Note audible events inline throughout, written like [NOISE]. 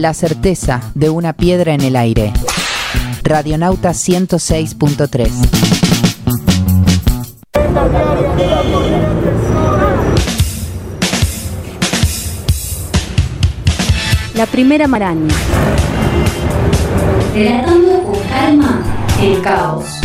la certeza de una piedra en el aire. Radionauta 106.3. La primera maraña. Relatando con calma el caos.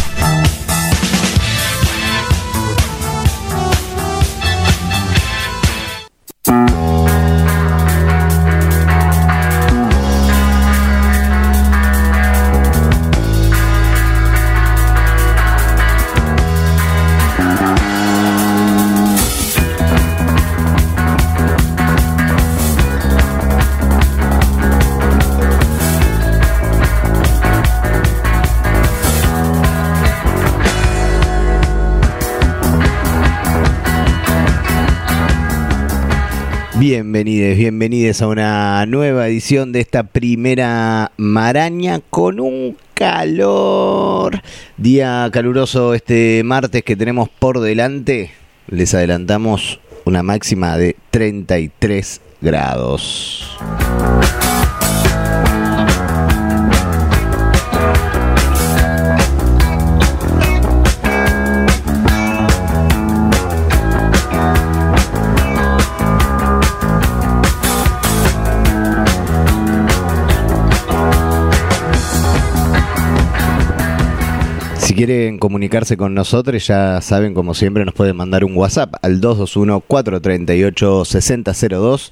Bienvenidos, bienvenidos a una nueva edición de esta primera maraña con un calor. Día caluroso este martes que tenemos por delante. Les adelantamos una máxima de 33 grados. Quieren comunicarse con nosotros, ya saben, como siempre, nos pueden mandar un WhatsApp al 221-438-6002.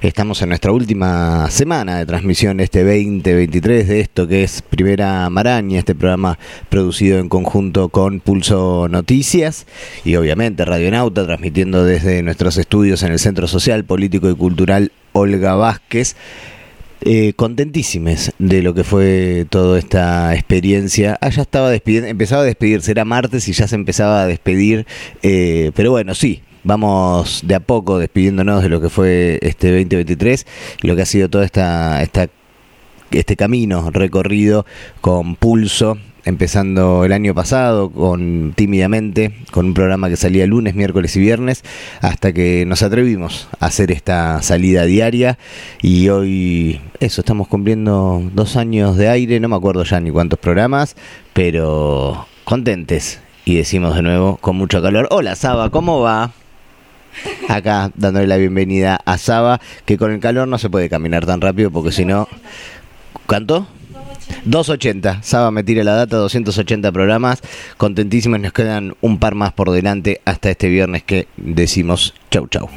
Estamos en nuestra última semana de transmisión este 2023 de esto que es Primera Maraña, este programa producido en conjunto con Pulso Noticias y obviamente Radionauta, transmitiendo desde nuestros estudios en el Centro Social, Político y Cultural Olga Vázquez. Eh, de lo que fue toda esta experiencia. Ah, ya estaba despidiendo, empezaba a despedirse, era martes y ya se empezaba a despedir, eh, pero bueno, sí. Vamos de a poco despidiéndonos de lo que fue este 2023, lo que ha sido todo esta, esta este camino recorrido con pulso empezando el año pasado con tímidamente, con un programa que salía lunes, miércoles y viernes, hasta que nos atrevimos a hacer esta salida diaria y hoy eso, estamos cumpliendo dos años de aire, no me acuerdo ya ni cuántos programas, pero contentes y decimos de nuevo con mucho calor, hola Saba, ¿cómo va? Acá dándole la bienvenida a Saba, que con el calor no se puede caminar tan rápido porque si no... ¿Cuánto? 280, Saba me tira la data, 280 programas, contentísimos, nos quedan un par más por delante. Hasta este viernes que decimos chau chau.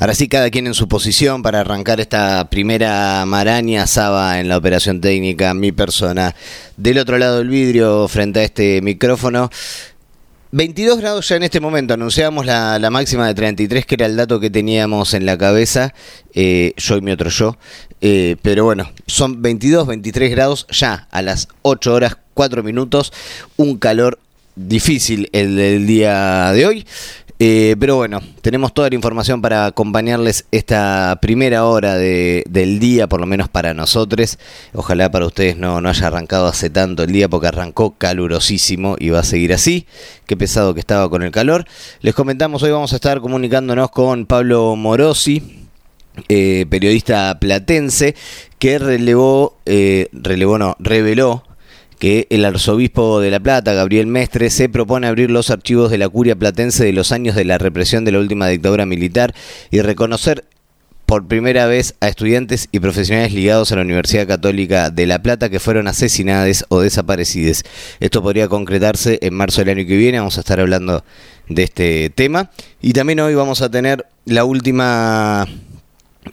Ahora sí, cada quien en su posición para arrancar esta primera maraña, Saba en la operación técnica, mi persona del otro lado del vidrio frente a este micrófono. 22 grados ya en este momento, anunciamos la, máxima de 33, que era el dato que teníamos en la cabeza, eh, yo y mi otro yo, eh, pero bueno, son 22, 23 grados ya a las 8 horas 4 minutos, un calor difícil el del día de hoy. Eh, pero bueno, tenemos toda la información para acompañarles esta primera hora del día, por lo menos para nosotros. Ojalá para ustedes no, no haya arrancado hace tanto el día porque arrancó calurosísimo y va a seguir así. Qué pesado que estaba con el calor. Les comentamos, hoy vamos a estar comunicándonos con Pablo Morosi, eh, periodista platense, que relevó, eh, relevó no, reveló que el arzobispo de La Plata, Gabriel Mestre, se propone abrir los archivos de la curia platense de los años de la represión de la última dictadura militar y reconocer por primera vez a estudiantes y profesionales ligados a la Universidad Católica de La Plata que fueron asesinados o desaparecidos. Esto podría concretarse en marzo del año que viene, vamos a estar hablando de este tema. Y también hoy vamos a tener la última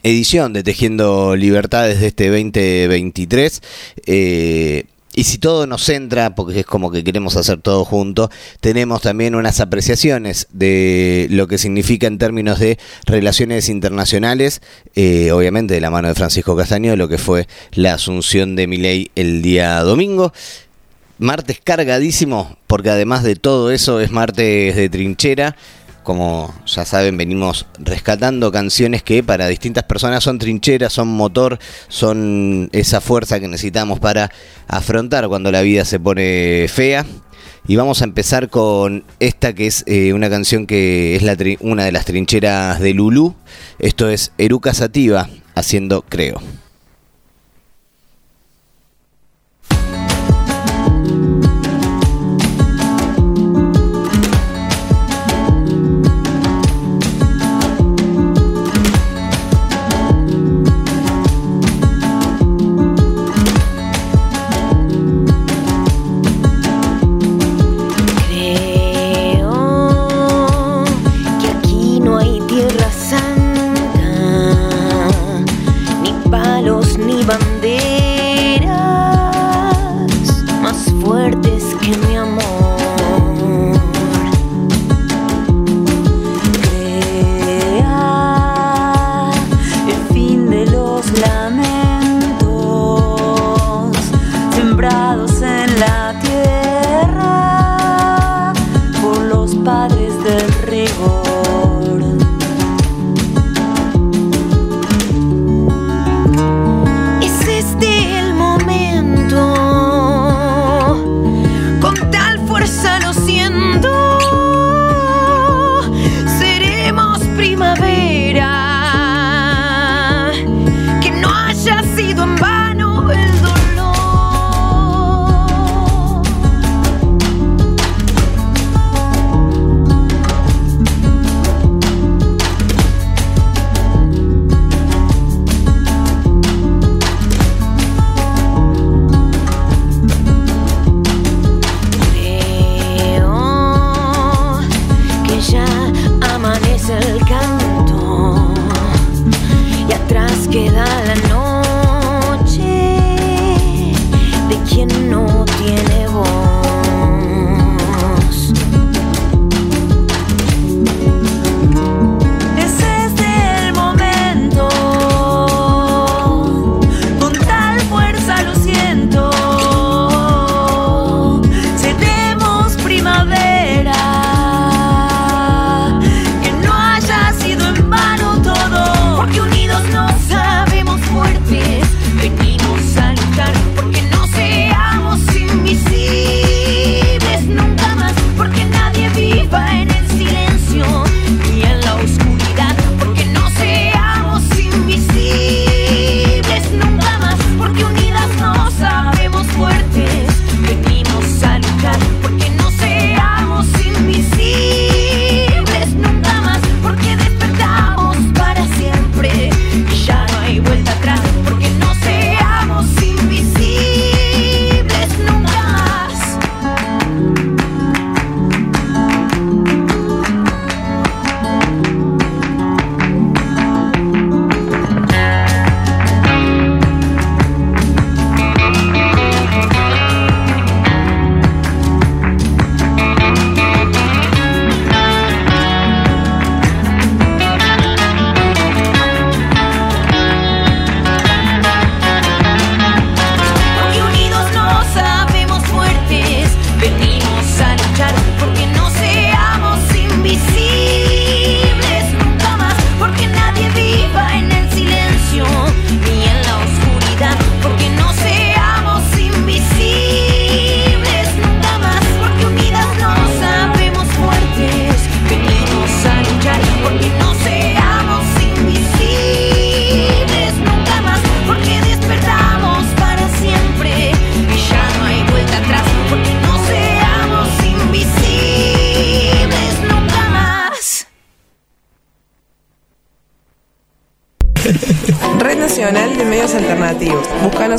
edición de Tejiendo Libertades de este 2023. Eh, y si todo nos centra, porque es como que queremos hacer todo junto, tenemos también unas apreciaciones de lo que significa en términos de relaciones internacionales, eh, obviamente de la mano de Francisco Castaño, lo que fue la asunción de Milei el día domingo. martes cargadísimo, porque además de todo eso es martes de trinchera. Como ya saben, venimos rescatando canciones que para distintas personas son trincheras, son motor, son esa fuerza que necesitamos para afrontar cuando la vida se pone fea. Y vamos a empezar con esta que es eh, una canción que es la una de las trincheras de Lulú. Esto es Eruca Sativa haciendo Creo.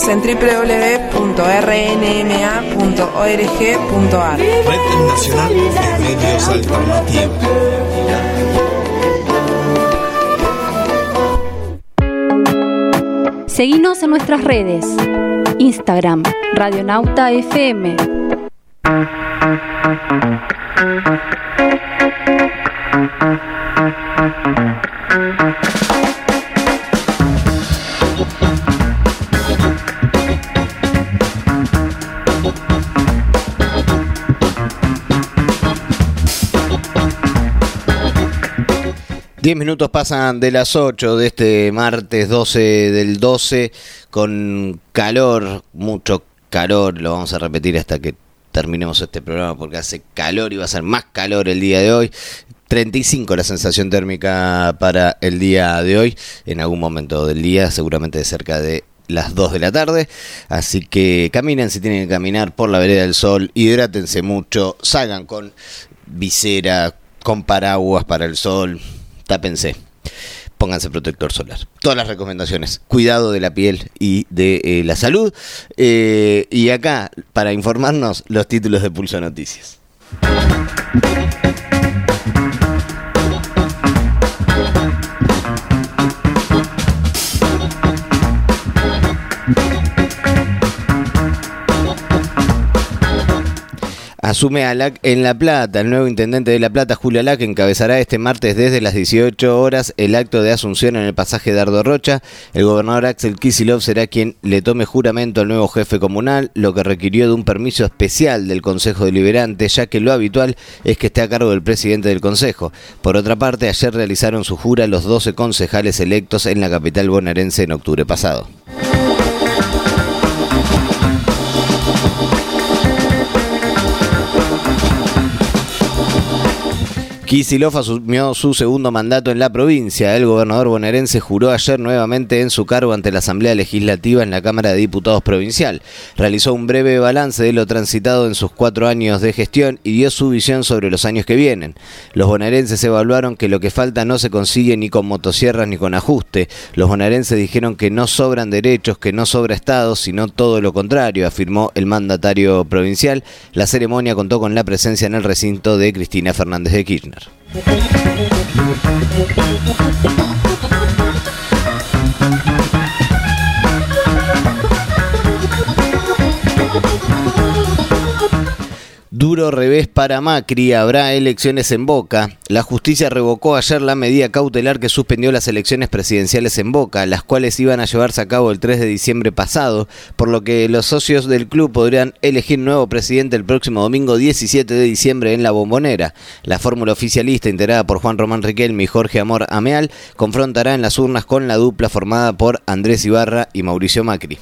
En www.rnma.org.ar. Red Nacional de Medios Alternativos. Seguimos en nuestras redes. Instagram, Radionauta FM. 10 minutos pasan de las 8 de este martes 12 del 12 con calor, mucho calor, lo vamos a repetir hasta que terminemos este programa porque hace calor y va a ser más calor el día de hoy. 35 la sensación térmica para el día de hoy, en algún momento del día, seguramente de cerca de las 2 de la tarde. Así que caminen si tienen que caminar por la vereda del sol, hidrátense mucho, salgan con visera, con paraguas para el sol, tápense, pónganse protector solar. Todas las recomendaciones, cuidado de la piel y de eh, la salud. Eh, y acá, para informarnos, los títulos de Pulso Noticias. Asume ALAC en La Plata. El nuevo intendente de La Plata, Julio Alac, encabezará este martes desde las 18 horas el acto de asunción en el pasaje Dardo Rocha. El gobernador Axel Kisilov será quien le tome juramento al nuevo jefe comunal, lo que requirió de un permiso especial del Consejo Deliberante, ya que lo habitual es que esté a cargo del presidente del Consejo. Por otra parte, ayer realizaron su jura los 12 concejales electos en la capital bonaerense en octubre pasado. Kisilov asumió su segundo mandato en la provincia. El gobernador bonaerense juró ayer nuevamente en su cargo ante la Asamblea Legislativa en la Cámara de Diputados Provincial. Realizó un breve balance de lo transitado en sus cuatro años de gestión y dio su visión sobre los años que vienen. Los bonaerenses evaluaron que lo que falta no se consigue ni con motosierras ni con ajuste. Los bonaerenses dijeron que no sobran derechos, que no sobra Estado, sino todo lo contrario, afirmó el mandatario provincial. La ceremonia contó con la presencia en el recinto de Cristina Fernández de Kirchner. Thank you. Duro revés para Macri, habrá elecciones en Boca. La justicia revocó ayer la medida cautelar que suspendió las elecciones presidenciales en Boca, las cuales iban a llevarse a cabo el 3 de diciembre pasado, por lo que los socios del club podrían elegir nuevo presidente el próximo domingo 17 de diciembre en la Bombonera. La fórmula oficialista, integrada por Juan Román Riquelme y Jorge Amor Ameal, confrontará en las urnas con la dupla formada por Andrés Ibarra y Mauricio Macri.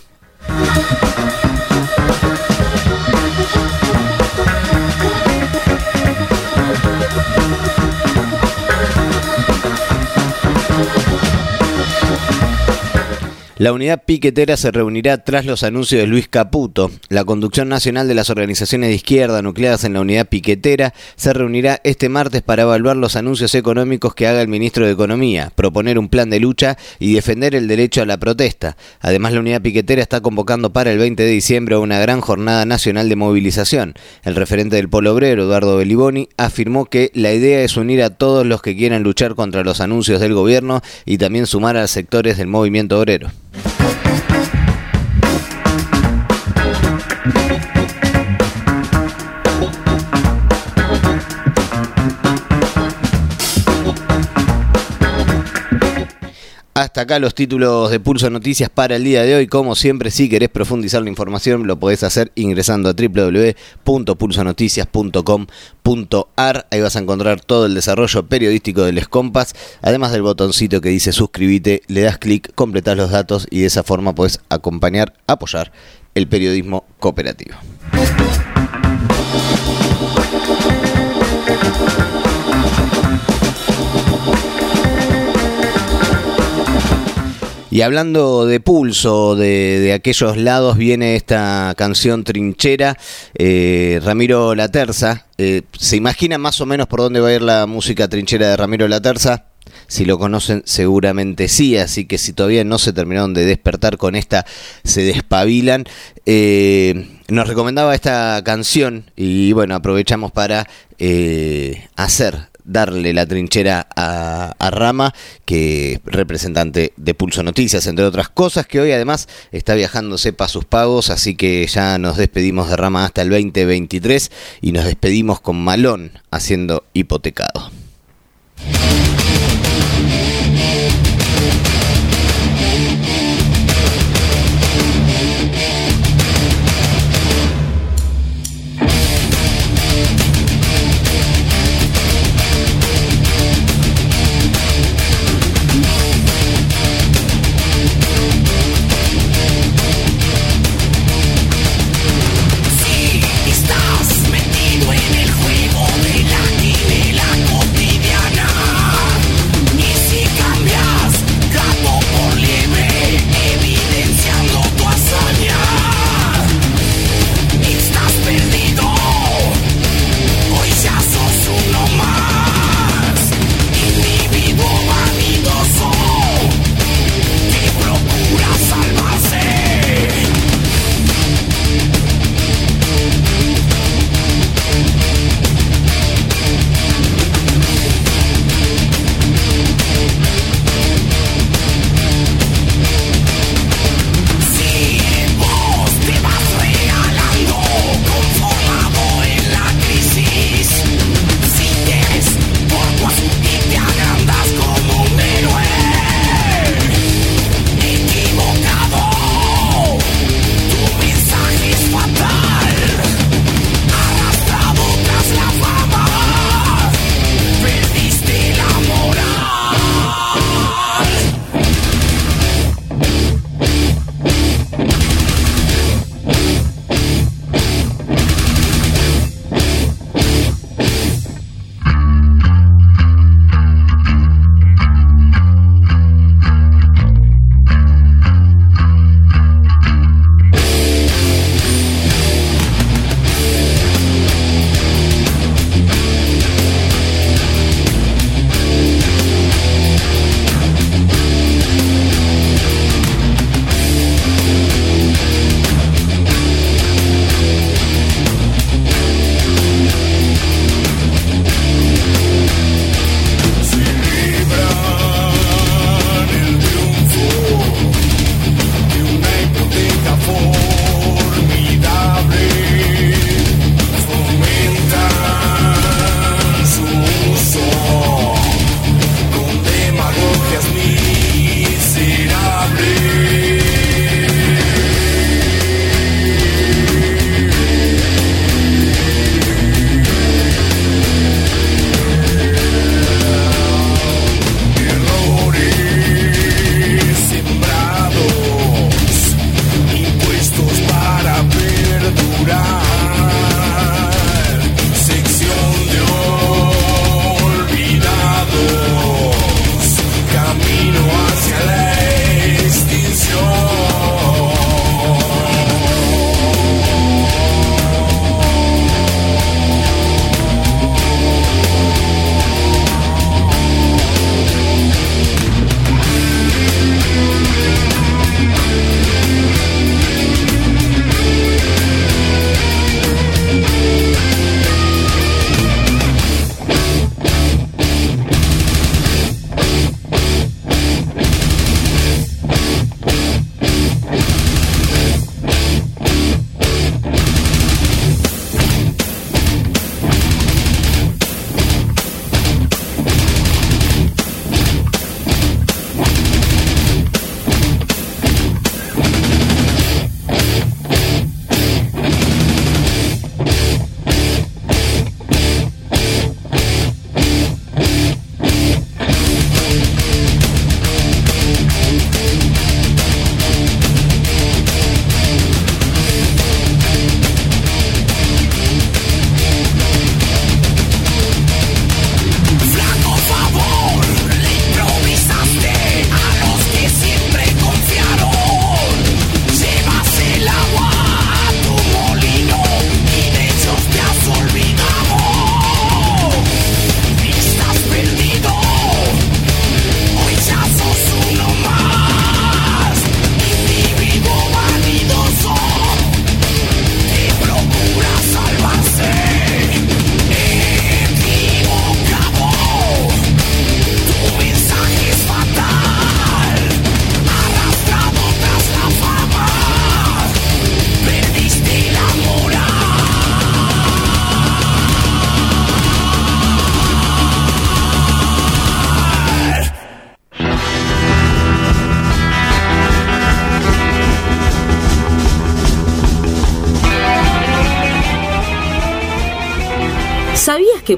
La unidad piquetera se reunirá tras los anuncios de Luis Caputo. La conducción nacional de las organizaciones de izquierda nucleadas en la unidad piquetera se reunirá este martes para evaluar los anuncios económicos que haga el ministro de Economía, proponer un plan de lucha y defender el derecho a la protesta. Además, la unidad piquetera está convocando para el 20 de diciembre una gran jornada nacional de movilización. El referente del Polo Obrero, Eduardo Beliboni, afirmó que la idea es unir a todos los que quieran luchar contra los anuncios del gobierno y también sumar a sectores del movimiento obrero. Hasta acá los títulos de Pulso Noticias para el día de hoy. Como siempre, si querés profundizar la información, lo podés hacer ingresando a www.pulsonoticias.com.ar. Ahí vas a encontrar todo el desarrollo periodístico del Escompas. Además del botoncito que dice suscríbete, le das clic, completás los datos y de esa forma podés acompañar, apoyar el periodismo cooperativo. Y hablando de pulso, de, aquellos lados, viene esta canción trinchera, eh, Ramiro La Terza. Eh, ¿Se imagina más o menos por dónde va a ir la música trinchera de Ramiro La Terza? Si lo conocen, seguramente sí. Así que si todavía no se terminaron de despertar con esta, se despabilan. Eh, nos recomendaba esta canción y bueno, aprovechamos para hacer darle la trinchera a, Rama, que representante de Pulso Noticias, entre otras cosas, que hoy además está viajando sepa sus pagos, así que ya nos despedimos de Rama hasta el 2023 y nos despedimos con Malón haciendo hipotecado.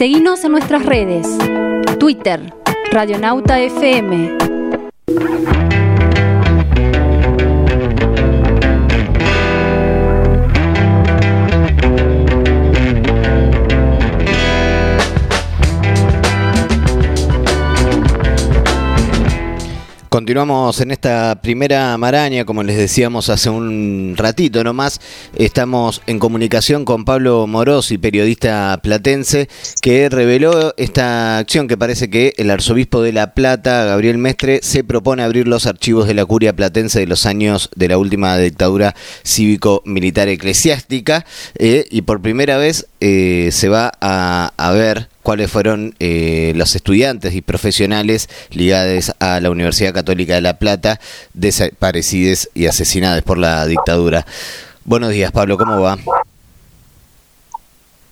Seguinos en nuestras redes. Twitter, Radionauta FM. Continuamos en esta primera maraña, como les decíamos hace un ratito nomás, estamos en comunicación con Pablo Morosi, periodista platense, que reveló esta acción que parece que el arzobispo de La Plata, Gabriel Mestre, se propone abrir los archivos de la curia platense de los años de la última dictadura cívico-militar eclesiástica eh, y por primera vez eh, se va a, a ver cuáles fueron eh, los estudiantes y profesionales ligados a la Universidad Católica de La Plata desaparecidos y asesinados por la dictadura. Buenos días, Pablo, ¿cómo va?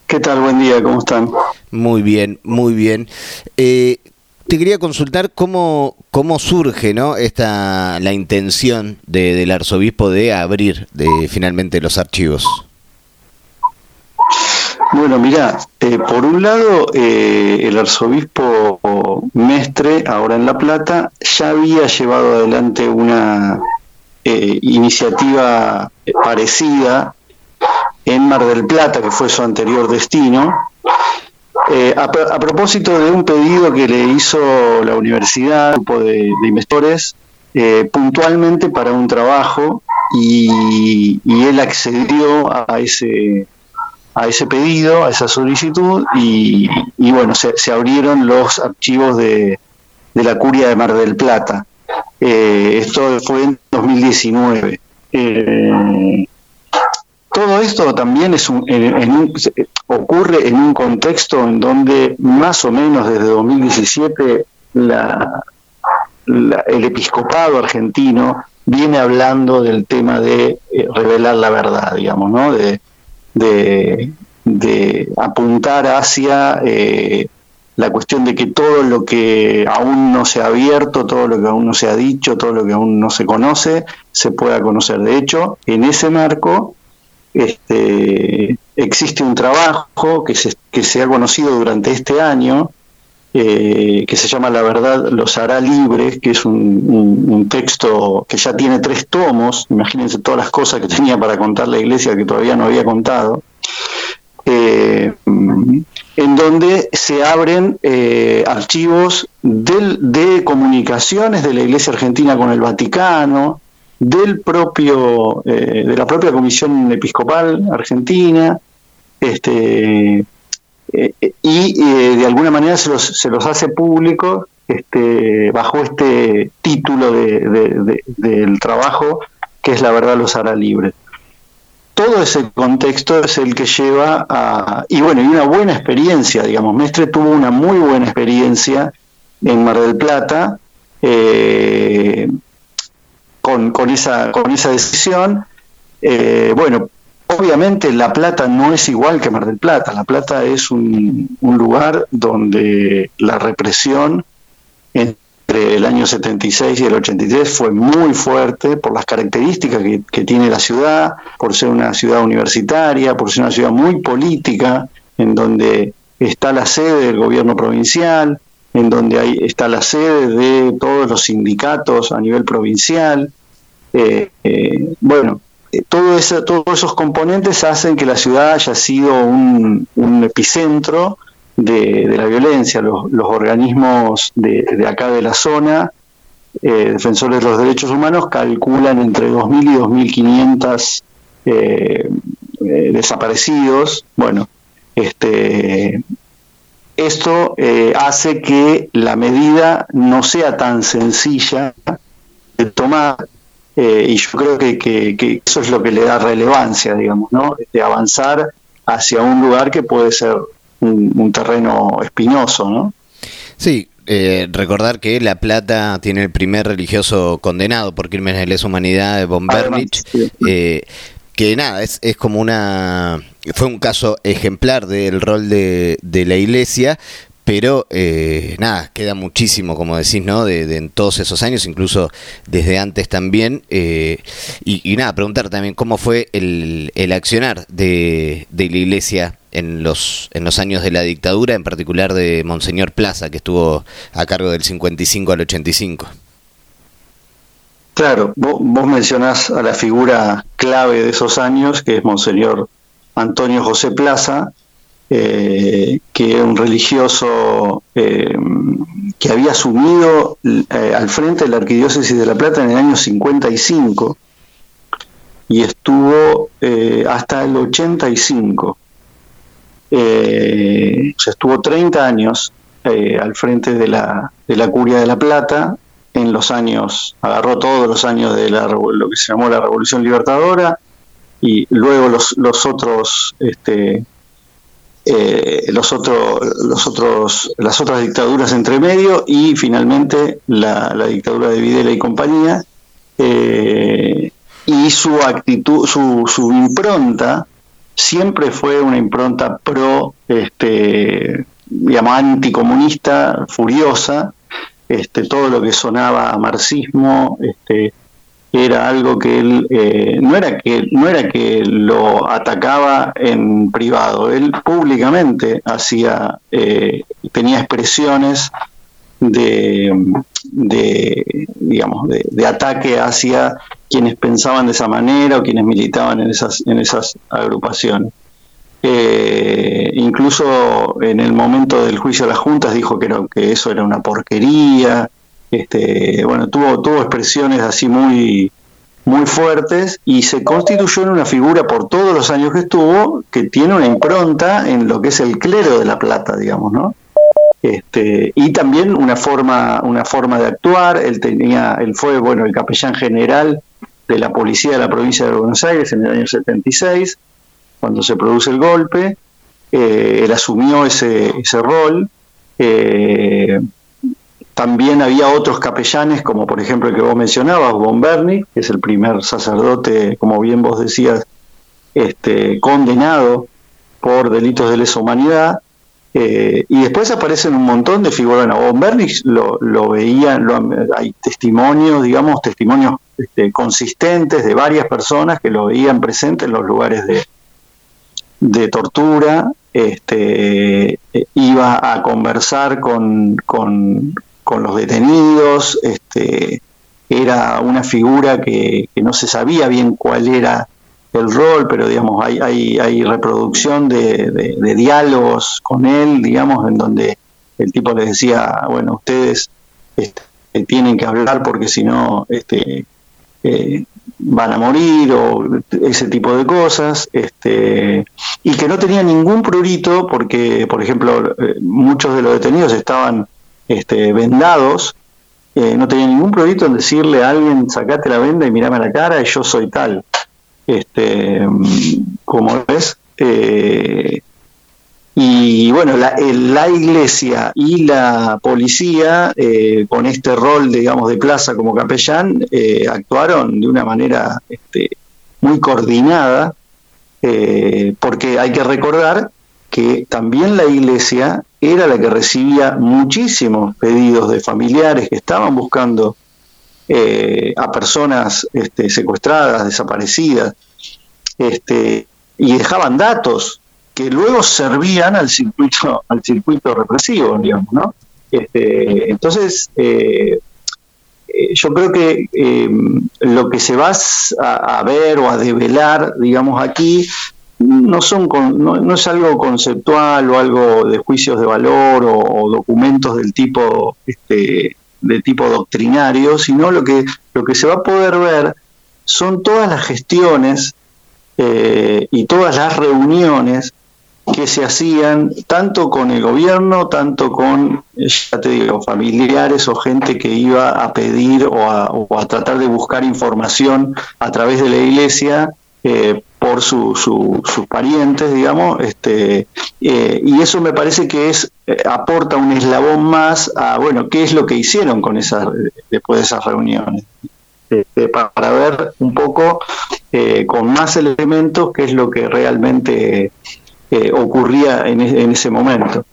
¿Qué tal? Buen día, ¿cómo están? Muy bien, muy bien. Eh, te quería consultar cómo, cómo surge ¿no? Esta, la intención de, del arzobispo de abrir de, finalmente los archivos. Bueno, mira, eh, por un lado, eh, el arzobispo Mestre, ahora en La Plata, ya había llevado adelante una eh, iniciativa parecida en Mar del Plata, que fue su anterior destino, a, a, propósito de un pedido que le hizo la universidad, un grupo de, de investigadores, puntualmente para un trabajo, y él accedió a ese a ese pedido, a esa solicitud, y, y bueno, se, se, abrieron los archivos de, de, la curia de Mar del Plata. Eh, esto fue en 2019. Eh, todo esto también es un, en, ocurre en un contexto en donde más o menos desde 2017 la, la, el episcopado argentino viene hablando del tema de eh, revelar la verdad, digamos, ¿no? De, de, de apuntar hacia eh, la cuestión de que todo lo que aún no se ha abierto, todo lo que aún no se ha dicho, todo lo que aún no se conoce, se pueda conocer. De hecho, en ese marco este, existe un trabajo que se, que se ha conocido durante este año, eh, que se llama La verdad los hará libres, que es un, texto que ya tiene tres tomos, imagínense todas las cosas que [LAUGHS] tenía para contar la iglesia que todavía no había contado, eh, en donde se abren eh, archivos de comunicaciones de la iglesia argentina con el Vaticano, del propio, de la propia Comisión Episcopal Argentina, este, y eh, de alguna manera se los, se los hace públicos este, bajo este título de, de, de, del trabajo que es la verdad los hará libres. Todo ese contexto es el que lleva a, y bueno, y una buena experiencia, digamos, Mestre tuvo una muy buena experiencia en Mar del Plata eh, con, con, esa, con esa decisión. Eh, bueno, Obviamente La Plata no es igual que Mar del Plata. La Plata es un, lugar donde la represión entre el año 76 y el 83 fue muy fuerte por las características que, tiene la ciudad, por ser una ciudad universitaria, por ser una ciudad muy política, en donde está la sede del gobierno provincial, en donde hay, está la sede de todos los sindicatos a nivel provincial. Eh, eh, bueno, todo eso, todos esos componentes hacen que la ciudad haya sido un, epicentro de, la violencia. Los, organismos de, de, acá de la zona, eh, defensores de los derechos humanos, calculan entre 2.000 y 2.500 eh, eh, desaparecidos. Bueno, este, esto eh, hace que la medida no sea tan sencilla de tomar Eh, y yo creo que, que, eso es lo que le da relevancia, digamos, ¿no? De avanzar hacia un lugar que puede ser un, terreno espinoso, ¿no? Sí, eh, recordar que La Plata tiene el primer religioso condenado por crímenes de lesa humanidad de Von Bernich, eh, que nada, es, es como una... fue un caso ejemplar del rol de, de la iglesia, pero eh, nada, queda muchísimo, como decís, ¿no? De, en todos esos años, incluso desde antes también. Eh, y, nada, preguntar también cómo fue el, accionar de, de, la iglesia en los, en los años de la dictadura, en particular de Monseñor Plaza, que estuvo a cargo del 55 al 85. Claro, vos, vos mencionás a la figura clave de esos años, que es Monseñor Antonio José Plaza, eh, que un religioso eh, que había asumido eh, al frente de la Arquidiócesis de La Plata en el año 55 y estuvo hasta el 85. o estuvo 30 años al frente de la, de la Curia de La Plata en los años, agarró todos los años de la, lo que se llamó la Revolución Libertadora y luego los, los otros este, eh, los otros, los otros, las otras dictaduras entre medio y finalmente la, dictadura de Videla y compañía. Eh, y su actitud, su, su impronta siempre fue una impronta pro, este, digamos, anticomunista, furiosa, este, todo lo que sonaba a marxismo, este, era algo que él eh, no era que no era que lo atacaba en privado él públicamente hacía eh, tenía expresiones de, digamos de, ataque hacia quienes pensaban de esa manera o quienes militaban en esas en esas agrupaciones. Eh, incluso en el momento del juicio a las juntas dijo que, que eso era una porquería este, bueno, tuvo, tuvo expresiones así muy, muy fuertes y se constituyó en una figura por todos los años que estuvo que tiene una impronta en lo que es el clero de la plata, digamos, ¿no? Este, y también una forma, una forma de actuar. Él tenía, él fue, bueno, el capellán general de la policía de la provincia de Buenos Aires en el año 76, cuando se produce el golpe. Eh, él asumió ese, ese rol. Eh, también había otros capellanes, como por ejemplo el que vos mencionabas, Bomberni, que es el primer sacerdote, como bien vos decías, este, condenado por delitos de lesa humanidad. Eh, y después aparecen un montón de figuras. Bueno, Bomberni lo, lo veían, hay testimonios, digamos, testimonios este, consistentes de varias personas que lo veían presente en los lugares de, tortura. Este, eh, iba a conversar con, con, con los detenidos, este, era una figura que, no se sabía bien cuál era el rol, pero digamos, hay, hay, hay reproducción de, diálogos con él, digamos, en donde el tipo le decía, bueno, ustedes este, tienen que hablar porque si no este, eh, van a morir o ese tipo de cosas, este, y que no tenía ningún prurito porque, por ejemplo, eh, muchos de los detenidos estaban este, vendados, eh, no tenía ningún proyecto en decirle a alguien, sacate la venda y mirame la cara y yo soy tal. Este, como ves. Eh, y bueno, la, la, iglesia y la policía, eh, con este rol, digamos, de plaza como capellán, actuaron de una manera este, muy coordinada, porque hay que recordar que también la iglesia era la que recibía muchísimos pedidos de familiares que estaban buscando eh, a personas este, secuestradas, desaparecidas, este, y dejaban datos que luego servían al circuito, al circuito represivo, digamos, ¿no? Este, entonces, eh, eh, yo creo que lo que se va a, a, ver o a develar, digamos, aquí no son no, es algo conceptual o algo de juicios de valor o, documentos del tipo este de tipo doctrinario sino lo que lo que se va a poder ver son todas las gestiones eh, y todas las reuniones que se hacían tanto con el gobierno, tanto con, ya te digo, familiares o gente que iba a pedir o a, tratar de buscar información a través de la iglesia eh, por sus parientes, digamos, este, eh, y eso me parece que es eh, aporta un eslabón más a, bueno, qué es lo que hicieron con esas, después de esas reuniones, este, para ver un poco con más elementos qué es lo que realmente ocurría en, en ese momento.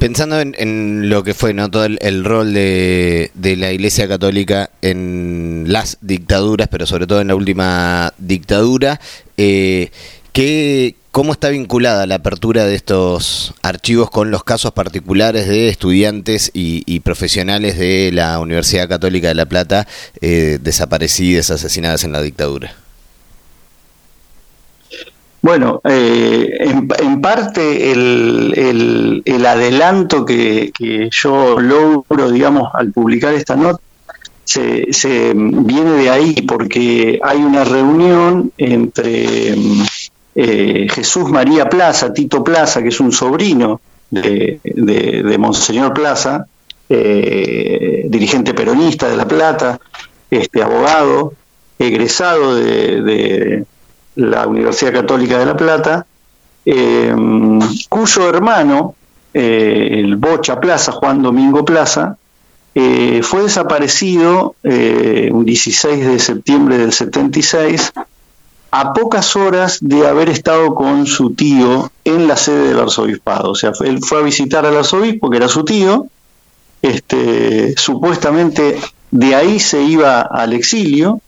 Pensando en, lo que fue no todo el, rol de, la Iglesia Católica en las dictaduras, pero sobre todo en la última dictadura, eh, ¿cómo está vinculada la apertura de estos archivos con los casos particulares de estudiantes y, profesionales de la Universidad Católica de La Plata eh, desaparecidas, asesinadas en la dictadura? Bueno, eh, en, parte el, adelanto que, yo logro, digamos, al publicar esta nota, se, viene de ahí porque hay una reunión entre eh, Jesús María Plaza, Tito Plaza, que es un sobrino de, Monseñor Plaza, eh, dirigente peronista de La Plata, este abogado, egresado de la Universidad Católica de La Plata, eh, cuyo hermano, eh, el Bocha Plaza, Juan Domingo Plaza, eh, fue desaparecido un 16 de septiembre del 76, a pocas horas de haber estado con su tío en la sede del arzobispado. O sea, él fue a visitar al arzobispo, que era su tío, este, supuestamente de ahí se iba al exilio,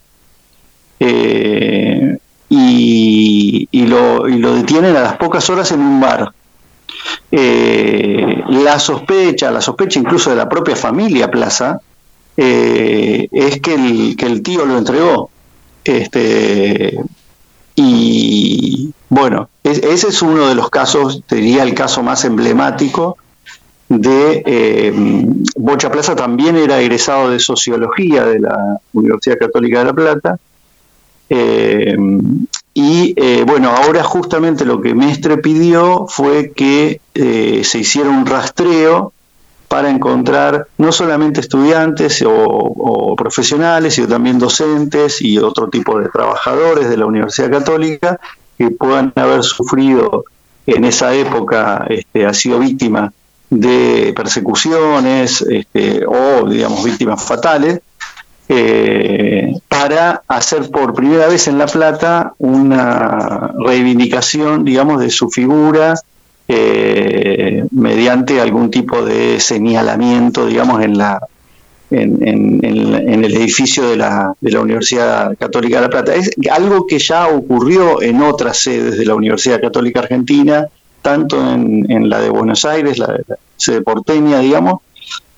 y, lo, detienen a las pocas horas en un bar. Eh, la sospecha, la sospecha incluso de la propia familia Plaza, eh, es que el, que el tío lo entregó. Este, y bueno, ese es uno de los casos, diría el caso más emblemático de eh, Bocha Plaza, también era egresado de Sociología de la Universidad Católica de La Plata, eh, y eh, bueno, ahora justamente lo que Mestre pidió fue que eh, se hiciera un rastreo para encontrar no solamente estudiantes o, profesionales, sino también docentes y otro tipo de trabajadores de la Universidad Católica que puedan haber sufrido en esa época, este, ha sido víctima de persecuciones este, o, digamos, víctimas fatales, eh, para hacer por primera vez en La Plata una reivindicación, digamos, de su figura eh, mediante algún tipo de señalamiento, digamos, en la en, el edificio de la, de la, Universidad Católica de La Plata. Es algo que ya ocurrió en otras sedes de la Universidad Católica Argentina, tanto en, la de Buenos Aires, la, la sede porteña, digamos,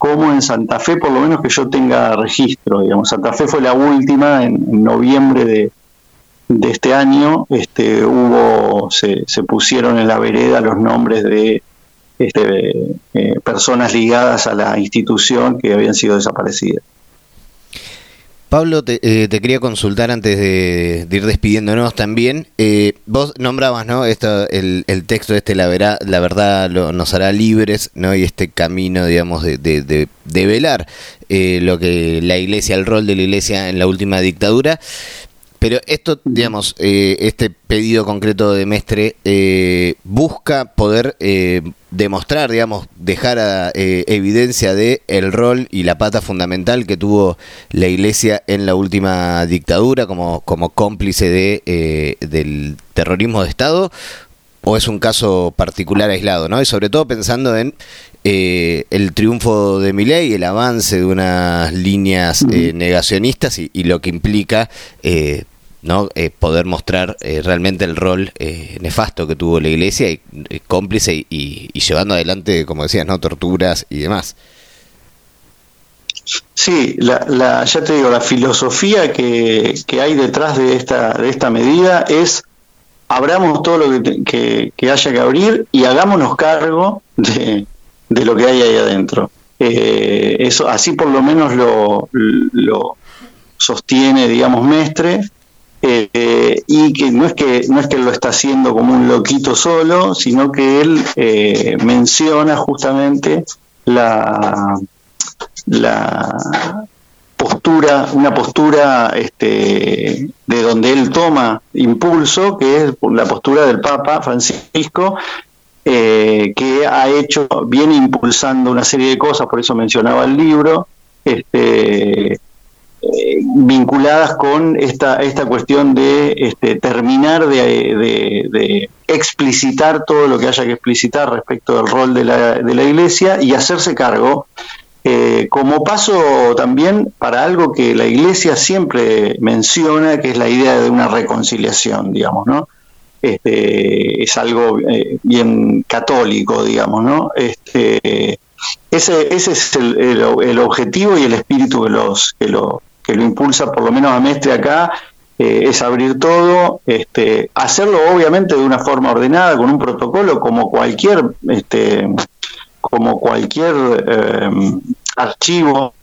como en Santa Fe, por lo menos que yo tenga registro. Digamos, Santa Fe fue la última en, noviembre de, este año. Este, hubo, se, se, pusieron en la vereda los nombres de este, eh, personas ligadas a la institución que habían sido desaparecidas. Pablo, te, eh, quería consultar antes de, ir despidiéndonos también. Eh, vos nombrabas, ¿no? Esto, el, el texto este, la, la verdad nos hará libres, ¿no? Y este camino, digamos, de, de, de velar eh, lo que la iglesia, el rol de la iglesia en la última dictadura. Pero esto, digamos, eh, este pedido concreto de Mestre eh, busca poder eh, demostrar, digamos, dejar a, evidencia de el rol y la pata fundamental que tuvo la Iglesia en la última dictadura como, como cómplice de, del terrorismo de Estado, o es un caso particular aislado, ¿no? Y sobre todo pensando en el triunfo de Milei, el avance de unas líneas negacionistas y, y, lo que implica ¿no? Eh, poder mostrar eh, realmente el rol eh, nefasto que tuvo la iglesia y cómplice y, llevando adelante, como decías, ¿no? torturas y demás. Sí, la, ya te digo, la filosofía que, hay detrás de esta, de esta medida es abramos todo lo que, haya que abrir y hagámonos cargo de, lo que hay ahí adentro. eso así por lo menos lo, lo sostiene, digamos, Mestre, eh, y que no es que no es que lo está haciendo como un loquito solo, sino que él eh, menciona justamente la, la postura, una postura este, de donde él toma impulso, que es la postura del Papa Francisco, eh, que ha hecho, viene impulsando una serie de cosas, por eso mencionaba el libro, este, eh, vinculadas con esta, esta cuestión de este, terminar de, explicitar todo lo que haya que explicitar respecto del rol de la, de la Iglesia y hacerse cargo eh, como paso también para algo que la Iglesia siempre menciona, que es la idea de una reconciliación, digamos, ¿no? Este, es algo eh, bien católico, digamos, ¿no? Este, ese, ese es el, el, objetivo y el espíritu que, los, que, lo, que lo impulsa, por lo menos a Mestre acá, eh, es abrir todo, este, hacerlo obviamente de una forma ordenada, con un protocolo, como cualquier, este, como cualquier eh, archivo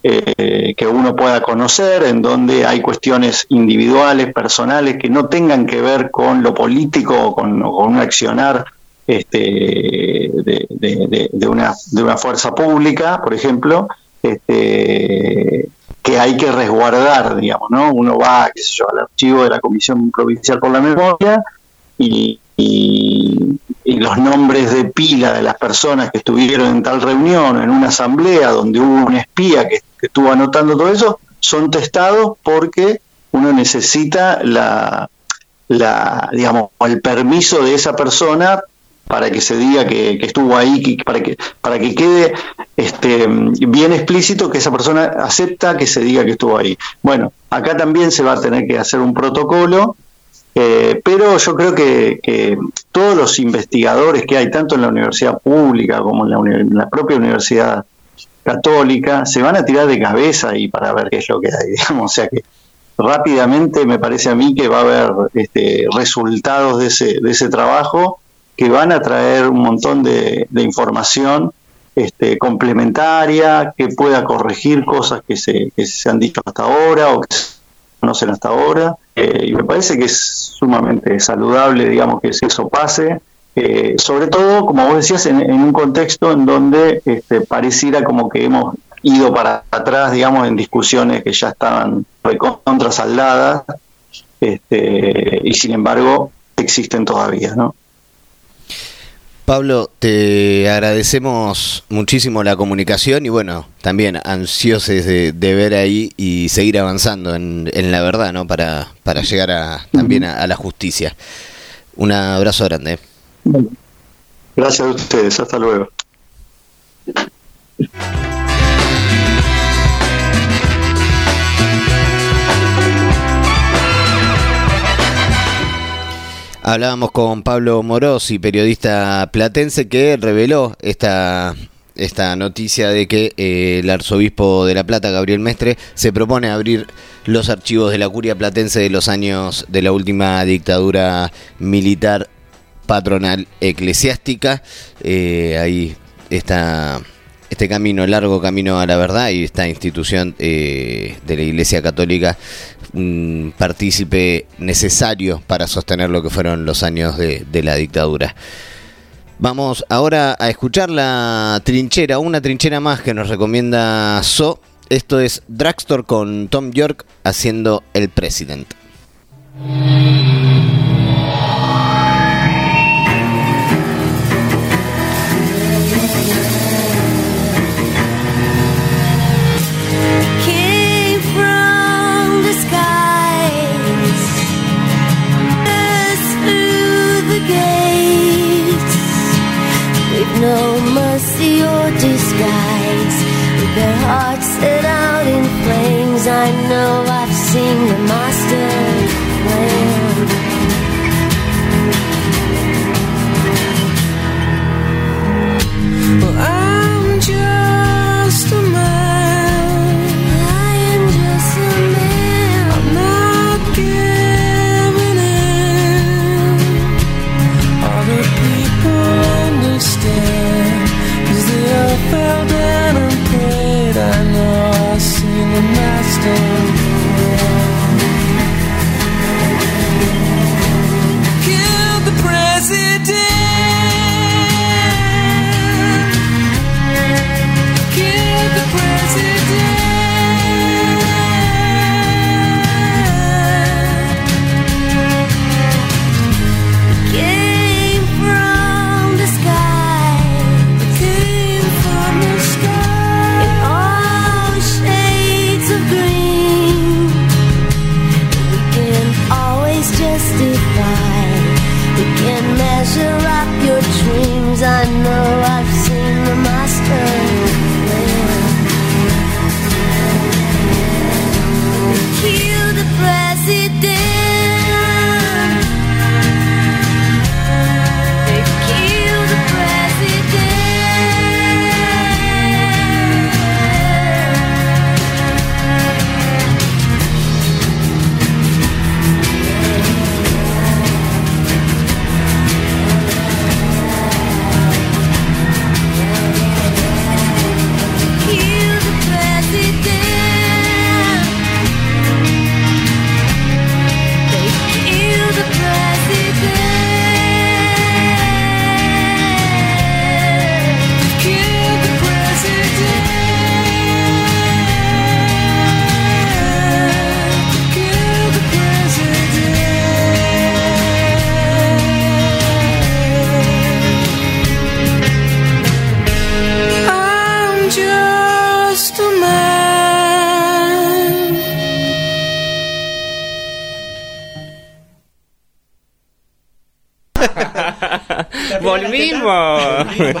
que uno pueda conocer, en donde hay cuestiones individuales, personales, que no tengan que ver con lo político o con, un accionar este, de, una, de una fuerza pública, por ejemplo, este, que hay que resguardar, digamos, ¿no? Uno va, qué sé yo, al archivo de la Comisión Provincial por la Memoria y, los nombres de pila de las personas que estuvieron en tal reunión, en una asamblea donde hubo un espía que, estuvo anotando todo eso, son testados porque uno necesita la, la, digamos, el permiso de esa persona para que se diga que, estuvo ahí, para que para que quede este, bien explícito que esa persona acepta que se diga que estuvo ahí. Bueno, acá también se va a tener que hacer un protocolo, eh, pero yo creo que, todos los investigadores que hay, tanto en la universidad pública como en la, en la propia universidad católica, se van a tirar de cabeza y para ver qué es lo que hay, [LAUGHS] digamos, o sea que rápidamente me parece a mí que va a haber este, resultados de ese, de ese trabajo que van a traer un montón de, información este, complementaria, que pueda corregir cosas que se, se han dicho hasta ahora o que se conocen hasta ahora. Eh, y me parece que es sumamente saludable, digamos, que eso pase. Eh, sobre todo, como vos decías, en, un contexto en donde este, pareciera como que hemos ido para atrás, digamos, en discusiones que ya estaban recontra saldadas, este, y sin embargo existen todavía, ¿no? Pablo, te agradecemos muchísimo la comunicación y bueno, también ansiosos de, ver ahí y seguir avanzando en, la verdad, ¿no? Para, para llegar también a, la justicia. Un abrazo grande. Gracias a ustedes, hasta luego. Hablábamos con Pablo Morosi, periodista platense, que reveló esta, esta noticia de que eh, el arzobispo de La Plata, Gabriel Mestre, se propone abrir los archivos de la curia platense de los años de la última dictadura militar patronal eclesiástica. Eh, ahí está este camino, largo camino a la verdad y esta institución eh, de la Iglesia Católica partícipe necesario para sostener lo que fueron los años de, la dictadura. Vamos ahora a escuchar la trinchera, una trinchera más que nos recomienda So. Esto es Dragstore con Tom York haciendo el President.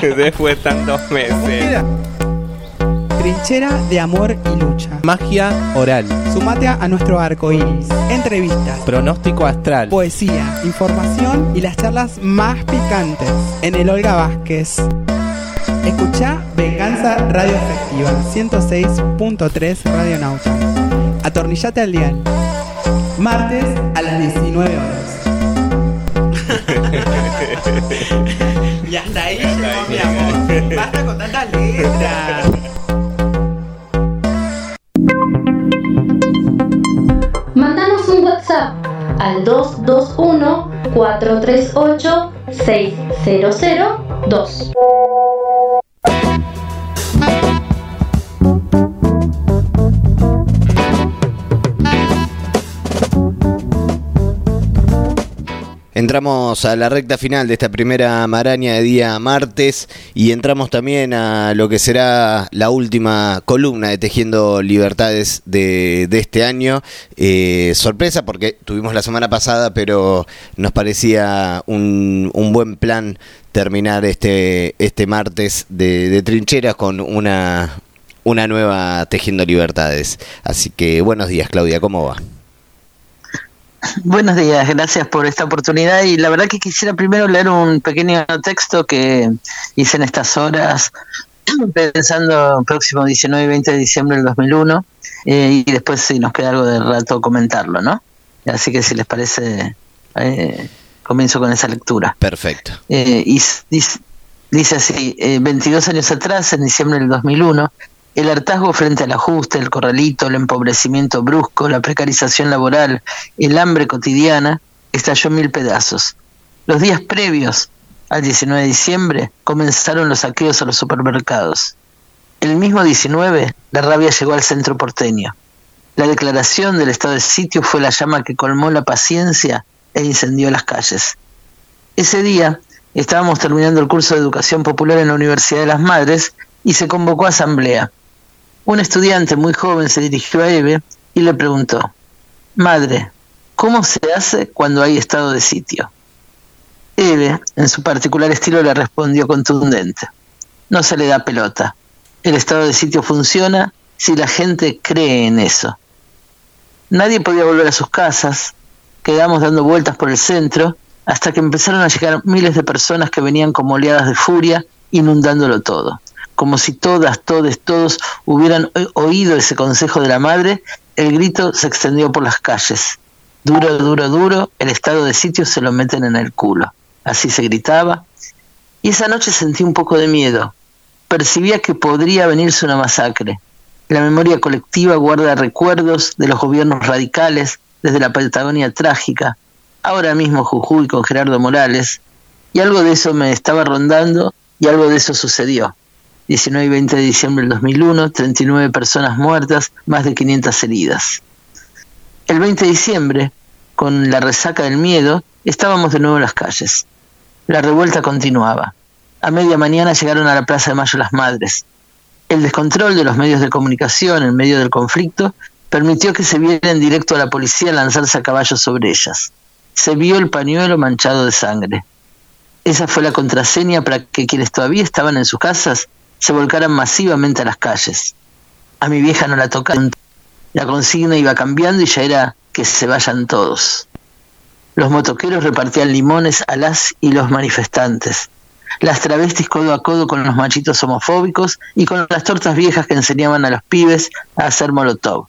Volvimos [LAUGHS] después de tantos meses. Trinchera de amor y lucha. Magia oral. Sumate a nuestro arco iris. Entrevistas, Pronóstico astral. poesía, información y las charlas más picantes en el Olga Vázquez. Escucha Venganza Radio Efectiva 106.3 Radio Nauta. Atornillate al dial. Martes a las 19 horas. [LAUGHS] y hasta ahí llegó mi amor. Basta con tantas letras. Mándanos un WhatsApp al 221-438-6002. Entramos a la recta final de esta primera maraña de día martes y entramos también a lo que será la última columna de Tejiendo Libertades de, de este año. Eh, sorpresa porque tuvimos la semana pasada, pero nos parecía un, buen plan terminar este, este martes de, de trincheras con una, una nueva Tejiendo Libertades. Así que buenos días, Claudia, ¿cómo va? Buenos días, gracias por esta oportunidad y la verdad que quisiera primero leer un pequeño texto que hice en estas horas [CLEARS THROAT] pensando el próximo 19 y 20 de diciembre del 2001 eh, y después si nos queda algo de rato comentarlo, ¿no? Así que si les parece, eh, comienzo con esa lectura. Perfecto. Eh, y dice, así, eh, 22 años atrás, en diciembre del 2001, el hartazgo frente al ajuste, el corralito, el empobrecimiento brusco, la precarización laboral, el hambre cotidiana, estalló en mil pedazos. Los días previos al 19 de diciembre comenzaron los saqueos a los supermercados. El mismo 19, la rabia llegó al centro porteño. La declaración del estado de sitio fue la llama que colmó la paciencia e incendió las calles. Ese día estábamos terminando el curso de educación popular en la Universidad de las Madres y se convocó a asamblea. Un estudiante muy joven se dirigió a Eve y le preguntó, Madre, ¿cómo se hace cuando hay estado de sitio? Eve, en su particular estilo, le respondió contundente, no se le da pelota. El estado de sitio funciona si la gente cree en eso. Nadie podía volver a sus casas, quedamos dando vueltas por el centro hasta que empezaron a llegar miles de personas que venían como oleadas de furia inundándolo todo. Como si todas, todes, todos hubieran oído ese consejo de la madre, el grito se extendió por las calles. Duro, duro, duro, el estado de sitio se lo meten en el culo. Así se gritaba. Y esa noche sentí un poco de miedo. Percibía que podría venirse una masacre. La memoria colectiva guarda recuerdos de los gobiernos radicales desde la Patagonia trágica, ahora mismo Jujuy con Gerardo Morales, y algo de eso me estaba rondando y algo de eso sucedió. 19 y 20 de diciembre del 2001, 39 personas muertas, más de 500 heridas. El 20 de diciembre, con la resaca del miedo, estábamos de nuevo en las calles. La revuelta continuaba. A media mañana llegaron a la Plaza de Mayo las madres. El descontrol de los medios de comunicación en medio del conflicto permitió que se viera en directo a la policía lanzarse a caballo sobre ellas. Se vio el pañuelo manchado de sangre. Esa fue la contraseña para que quienes todavía estaban en sus casas se volcaran masivamente a las calles. A mi vieja no la tocaron. La consigna iba cambiando y ya era que se vayan todos. Los motoqueros repartían limones a las y los manifestantes. Las travestis codo a codo con los machitos homofóbicos y con las tortas viejas que enseñaban a los pibes a hacer molotov.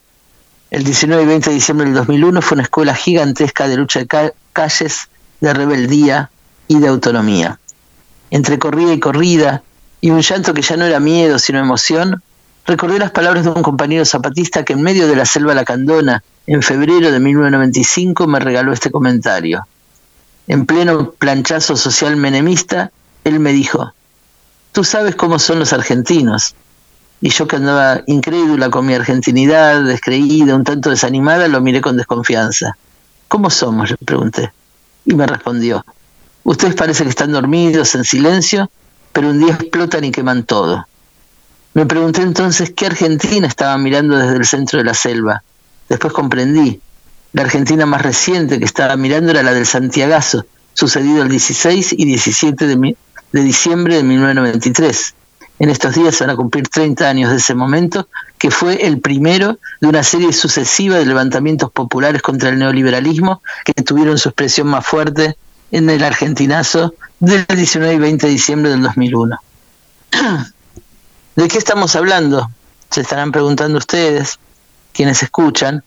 El 19 y 20 de diciembre del 2001 fue una escuela gigantesca de lucha de calles, de rebeldía y de autonomía. Entre corrida y corrida, y un llanto que ya no era miedo, sino emoción, recordé las palabras de un compañero zapatista que en medio de la selva lacandona, en febrero de 1995, me regaló este comentario. En pleno planchazo social menemista, él me dijo, tú sabes cómo son los argentinos. Y yo que andaba incrédula con mi argentinidad, descreída, un tanto desanimada, lo miré con desconfianza. ¿Cómo somos? le pregunté. Y me respondió, ustedes parece que están dormidos, en silencio, pero un día explotan y queman todo. Me pregunté entonces qué Argentina estaba mirando desde el centro de la selva. Después comprendí. La Argentina más reciente que estaba mirando era la del Santiagazo, sucedido el 16 y 17 de, de diciembre de 1993. En estos días se van a cumplir 30 años de ese momento, que fue el primero de una serie sucesiva de levantamientos populares contra el neoliberalismo que tuvieron su expresión más fuerte en el argentinazo del 19 y 20 de diciembre del 2001. ¿De qué estamos hablando? Se estarán preguntando ustedes, quienes escuchan.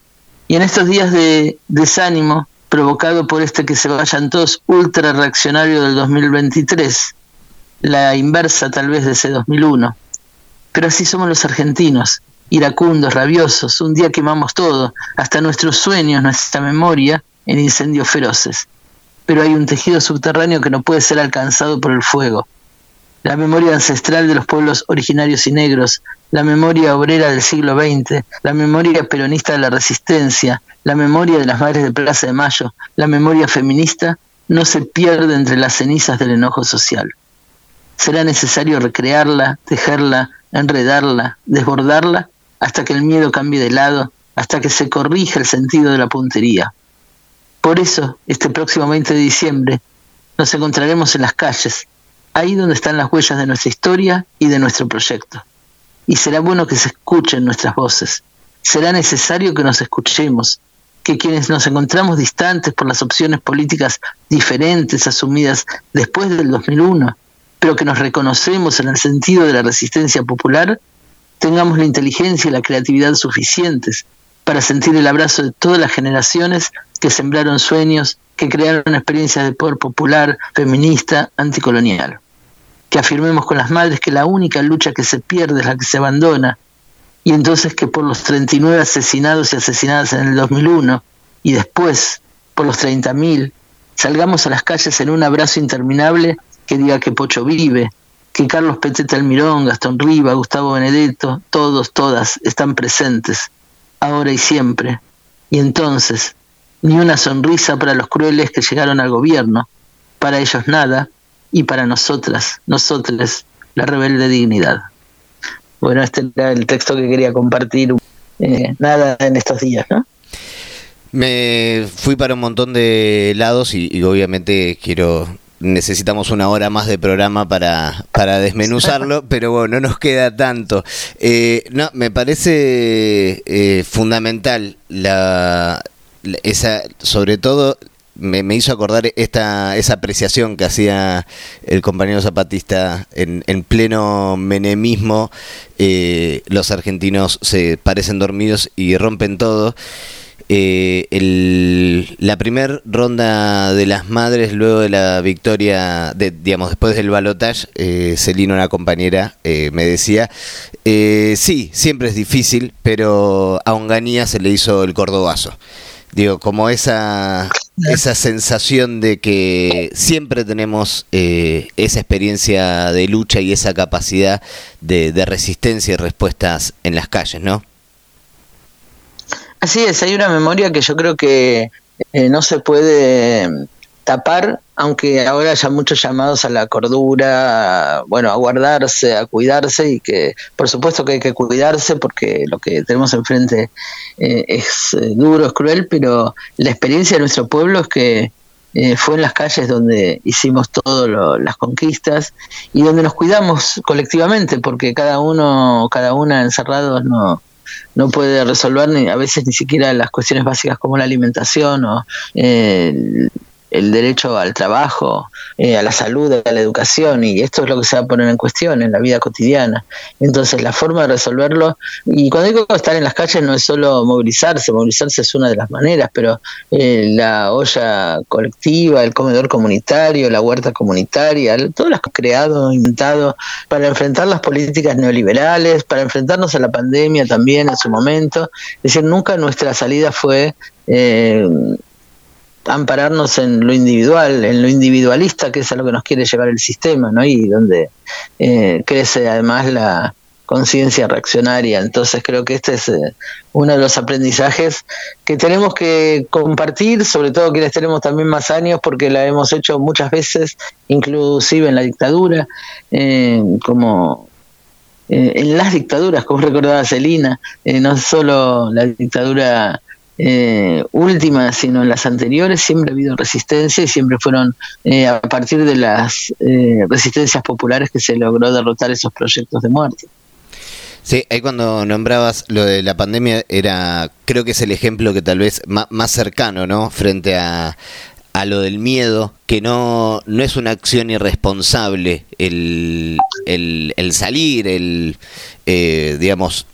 Y en estos días de desánimo, provocado por este que se vayan todos ultra reaccionario del 2023, la inversa tal vez de ese 2001. Pero así somos los argentinos, iracundos, rabiosos, un día quemamos todo, hasta nuestros sueños, nuestra memoria, en incendios feroces. Pero hay un tejido subterráneo que no puede ser alcanzado por el fuego. La memoria ancestral de los pueblos originarios y negros, la memoria obrera del siglo XX, la memoria peronista de la resistencia, la memoria de las madres de Plaza de Mayo, la memoria feminista, no se pierde entre las cenizas del enojo social será necesario recrearla, tejerla, enredarla, desbordarla, hasta que el miedo cambie de lado, hasta que se corrija el sentido de la puntería. Por eso, este próximo 20 de diciembre, nos encontraremos en las calles, ahí donde están las huellas de nuestra historia y de nuestro proyecto. Y será bueno que se escuchen nuestras voces. Será necesario que nos escuchemos, que quienes nos encontramos distantes por las opciones políticas diferentes asumidas después del 2001, pero que nos reconocemos en el sentido de la resistencia popular, tengamos la inteligencia y la creatividad suficientes para sentir el abrazo de todas las generaciones que sembraron sueños, que crearon experiencias de poder popular, feminista, anticolonial. Que afirmemos con las madres que la única lucha que se pierde es la que se abandona, y entonces que por los 39 asesinados y asesinadas en el 2001, y después por los 30.000, salgamos a las calles en un abrazo interminable que diga que Pocho vive, que Carlos Petete Almirón, Gastón Riva, Gustavo Benedetto, todos, todas están presentes, ahora y siempre. Y entonces, ni una sonrisa para los crueles que llegaron al gobierno, para ellos nada, y para nosotras, nosotros, la rebelde dignidad. Bueno, este era el texto que quería compartir. Eh, nada en estos días, ¿no? Me fui para un montón de lados y obviamente quiero necesitamos una hora más de programa para, para desmenuzarlo, [LAUGHS] pero bueno, no nos queda tanto. Eh, no, me parece eh, fundamental la, esa, sobre todo me, hizo acordar esta esa apreciación que hacía el compañero zapatista en, en pleno menemismo. Eh, los argentinos se parecen dormidos y rompen todo. Eh, la primera ronda de las madres luego de la victoria, de, digamos, después del balotage, eh, Celina, una compañera, eh, me decía, eh, sí, siempre es difícil, pero a Onganía se le hizo el cordobazo. Digo, como esa, esa sensación de que siempre tenemos esa experiencia de lucha y esa capacidad de, de resistencia y respuestas en las calles, ¿no? Así es, hay una memoria que yo creo que eh, no se puede tapar, aunque ahora haya muchos llamados a la cordura, bueno, a guardarse, a cuidarse y que por supuesto que hay que cuidarse porque lo que tenemos enfrente eh, es eh, duro, es cruel, pero la experiencia de nuestro pueblo es que eh, fue en las calles donde hicimos todas las conquistas y donde nos cuidamos colectivamente, porque cada uno, cada una encerrados no, no puede resolver ni, a veces ni siquiera las cuestiones básicas como la alimentación o eh, el derecho al trabajo, eh, a la salud, a la educación, y esto es lo que se va a poner en cuestión en la vida cotidiana. Entonces, la forma de resolverlo, y cuando digo estar en las calles no es solo movilizarse, movilizarse es una de las maneras, pero eh, la olla colectiva, el comedor comunitario, la huerta comunitaria, todo lo creado, inventado para enfrentar las políticas neoliberales, para enfrentarnos a la pandemia también en su momento. Es decir, nunca nuestra salida fue eh, ampararnos en lo individual, en lo individualista, que es a lo que nos quiere llevar el sistema, ¿no? Y donde eh, crece además la conciencia reaccionaria. Entonces creo que este es eh, uno de los aprendizajes que tenemos que compartir, sobre todo quienes tenemos también más años, porque la hemos hecho muchas veces, inclusive en la dictadura, eh, como en las dictaduras, como recordaba Celina, no solo la dictadura eh, últimas, sino en las anteriores, siempre ha habido resistencia y siempre fueron eh, a partir de las eh, resistencias populares que se logró derrotar esos proyectos de muerte. Sí, ahí cuando nombrabas lo de la pandemia era, creo que es el ejemplo que tal vez más, cercano, ¿no? Frente a, a lo del miedo, que no, no es una acción irresponsable el, el, el salir, el, eh, digamos,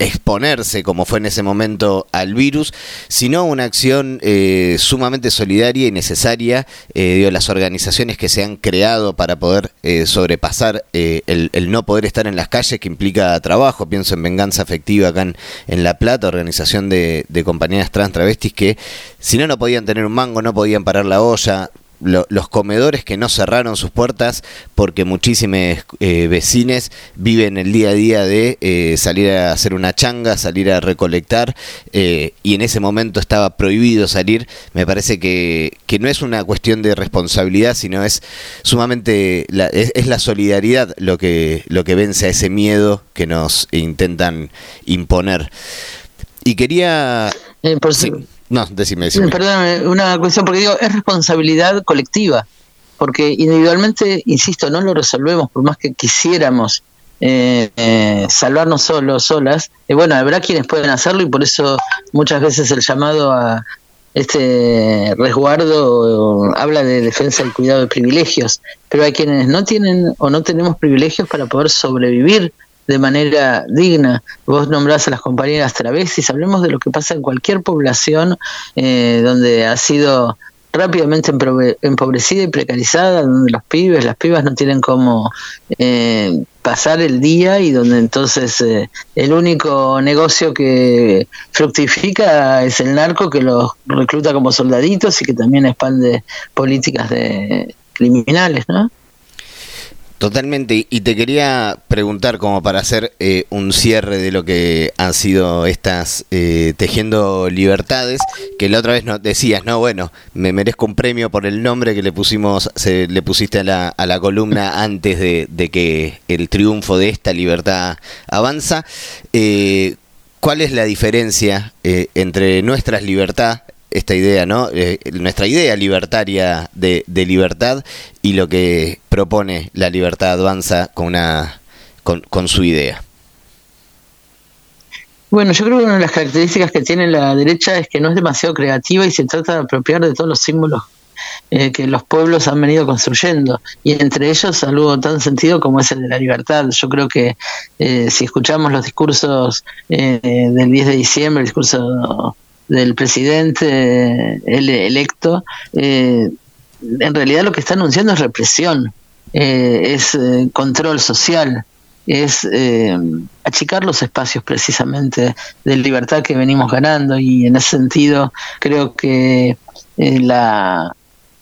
exponerse, como fue en ese momento, al virus, sino una acción eh, sumamente solidaria y necesaria. Eh, las organizaciones que se han creado para poder eh, sobrepasar eh, el, no poder estar en las calles, que implica trabajo. Pienso en Venganza Afectiva acá en, La Plata, organización de, de compañeras trans travestis que, si no, no podían tener un mango, no podían parar la olla, los comedores que no cerraron sus puertas porque muchísimos eh, vecinos viven el día a día de eh, salir a hacer una changa, salir a recolectar eh, y en ese momento estaba prohibido salir, me parece que, que, no es una cuestión de responsabilidad, sino es sumamente, la, es, la solidaridad lo que, lo que vence a ese miedo que nos intentan imponer. Y quería... por sí. No, decime, decime. Perdóname, una cuestión, porque digo, es responsabilidad colectiva, porque individualmente, insisto, no lo resolvemos, por más que quisiéramos eh, eh, salvarnos solos, solas. Eh, bueno, habrá quienes pueden hacerlo y por eso muchas veces el llamado a este resguardo habla de defensa y cuidado de privilegios, pero hay quienes no tienen o no tenemos privilegios para poder sobrevivir de manera digna. Vos nombrás a las compañeras travestis, hablemos de lo que pasa en cualquier población eh, donde ha sido rápidamente empobrecida y precarizada, donde los pibes, las pibas no tienen cómo eh, pasar el día y donde entonces eh, el único negocio que fructifica es el narco que los recluta como soldaditos y que también expande políticas de criminales, ¿no? Totalmente, y te quería preguntar como para hacer eh, un cierre de lo que han sido estas eh, Tejiendo Libertades, que la otra vez no, decías, no, bueno, me merezco un premio por el nombre que le pusimos, se, le pusiste a la, a la columna [LAUGHS] antes de, que el triunfo de esta libertad avanza. Eh, ¿Cuál es la diferencia entre nuestras libertad esta idea, ¿no? Eh, nuestra idea libertaria de, libertad y lo que propone la libertad avanza con, una, con, su idea. Bueno, yo creo que una de las características que tiene la derecha es que no es demasiado creativa y se trata de apropiar de todos los símbolos eh, que los pueblos han venido construyendo y entre ellos algo tan sentido como es el de la libertad. Yo creo que eh, si escuchamos los discursos del 10 de diciembre, el discurso del presidente electo, eh, en realidad lo que está anunciando es represión, eh, es eh, control social, es achicar los espacios precisamente de libertad que venimos ganando y en ese sentido creo que la,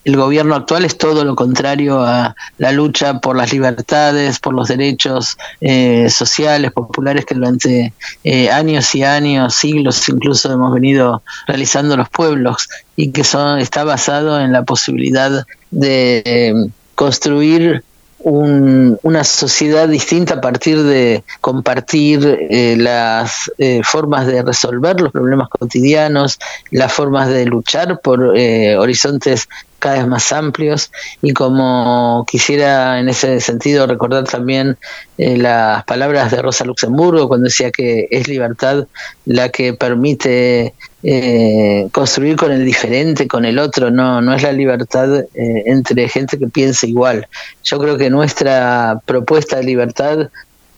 el gobierno actual es todo lo contrario a la lucha por las libertades, por los derechos eh, sociales, populares que durante eh, años y años, siglos incluso hemos venido realizando los pueblos y que son, está basado en la posibilidad de eh, construir una sociedad distinta a partir de compartir eh, las eh, formas de resolver los problemas cotidianos, las formas de luchar por eh, horizontes cada vez más amplios y como quisiera en ese sentido recordar también eh, las palabras de Rosa Luxemburgo cuando decía que es libertad la que permite eh, construir con el diferente, con el otro, no, no es la libertad eh, entre gente que piensa igual. Yo creo que nuestra propuesta de libertad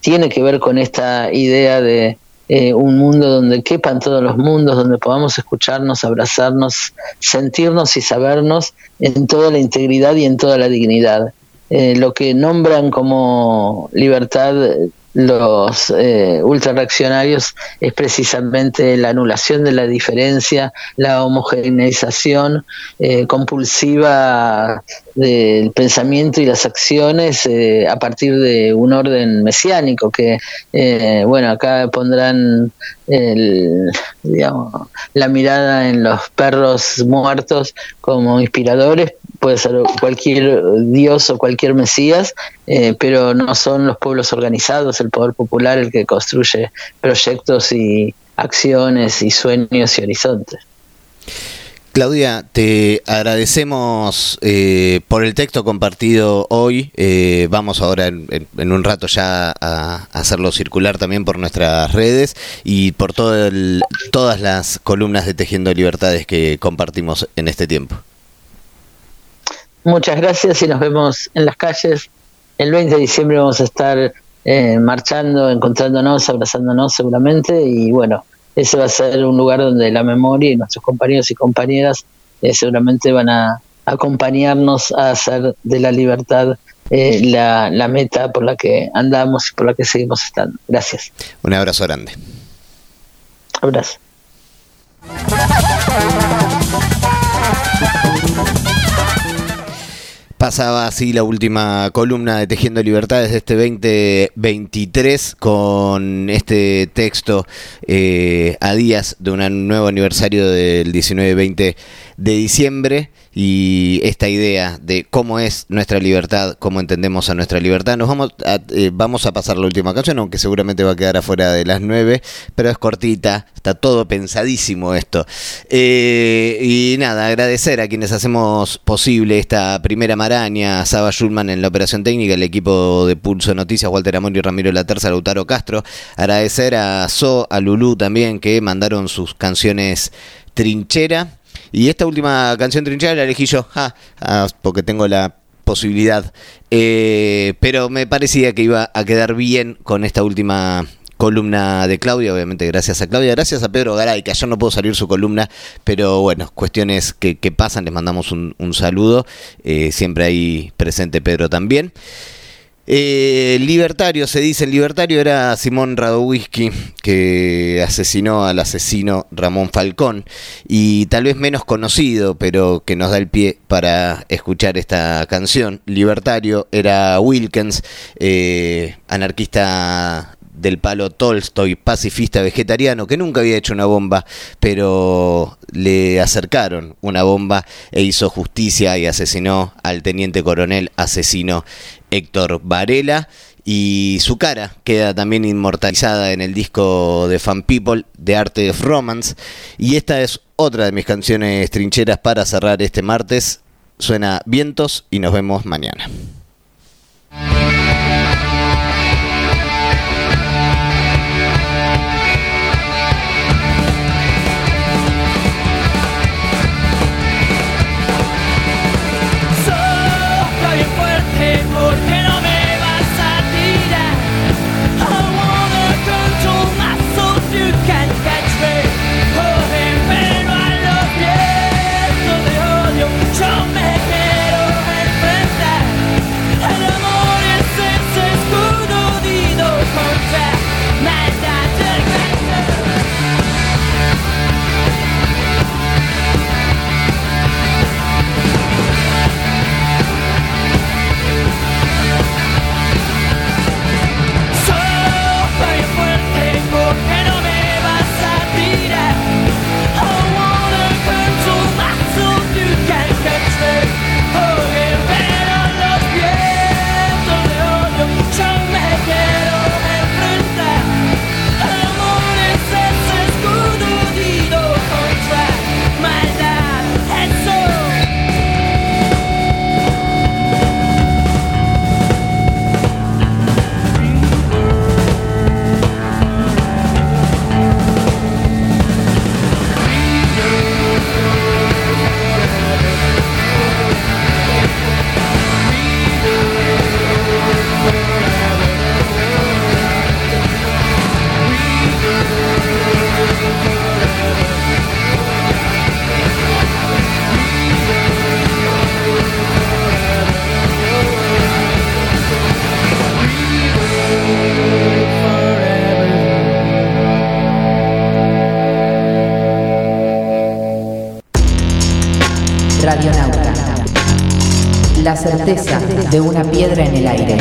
tiene que ver con esta idea de eh, un mundo donde quepan todos los mundos, donde podamos escucharnos, abrazarnos, sentirnos y sabernos en toda la integridad y en toda la dignidad. Eh, lo que nombran como libertad los eh, ultrarreaccionarios es precisamente la anulación de la diferencia, la homogeneización eh, compulsiva del pensamiento y las acciones eh, a partir de un orden mesiánico que, eh, bueno, acá pondrán el, digamos, la mirada en los perros muertos como inspiradores, puede ser cualquier dios o cualquier mesías, eh, pero no son los pueblos organizados, el poder popular el que construye proyectos y acciones y sueños y horizontes. Claudia, te agradecemos eh, por el texto compartido hoy. Eh, vamos ahora en, en, un rato ya a, hacerlo circular también por nuestras redes y por todo el, todas las columnas de Tejiendo Libertades que compartimos en este tiempo. Muchas gracias y nos vemos en las calles. El 20 de diciembre vamos a estar eh, marchando, encontrándonos, abrazándonos seguramente y bueno, ese va a ser un lugar donde la memoria y nuestros compañeros y compañeras eh, seguramente van a acompañarnos a hacer de la libertad eh, la, la meta por la que andamos y por la que seguimos estando. Gracias. Un abrazo grande. Abrazo. Pasaba así la última columna de Tejiendo Libertades de este 2023 con este texto eh, a días de un nuevo aniversario del 19-20 de diciembre y esta idea de cómo es nuestra libertad, cómo entendemos a nuestra libertad. Nos vamos a, eh, vamos a pasar la última canción, aunque seguramente va a quedar afuera de las nueve, pero es cortita, está todo pensadísimo esto. Eh, y nada, agradecer a quienes hacemos posible esta primera maraña, Saba Schulman en la operación técnica, el equipo de Pulso Noticias, Walter Amor y Ramiro La Terza, Lautaro Castro. Agradecer a So, a Lulú también, que mandaron sus canciones trinchera y esta última canción trinchera la elegí yo, ah, ah, porque tengo la posibilidad. Eh, pero me parecía que iba a quedar bien con esta última columna de Claudia, obviamente gracias a Claudia, gracias a Pedro Garay, que ayer no pudo salir su columna, pero bueno, cuestiones que, pasan, les mandamos un, saludo, eh, siempre ahí presente Pedro también. Eh, libertario, se dice, el libertario era Simón Radowisky, que asesinó al asesino Ramón Falcón, y tal vez menos conocido, pero que nos da el pie para escuchar esta canción. Libertario era Wilkins, eh, anarquista del palo Tolstoy, pacifista vegetariano, que nunca había hecho una bomba, pero le acercaron una bomba e hizo justicia y asesinó al teniente coronel asesino Héctor Varela. Y su cara queda también inmortalizada en el disco de Fan People de Arte of Romance. Y esta es otra de mis canciones trincheras para cerrar este martes. Suena Vientos y nos vemos mañana. De una piedra en el aire.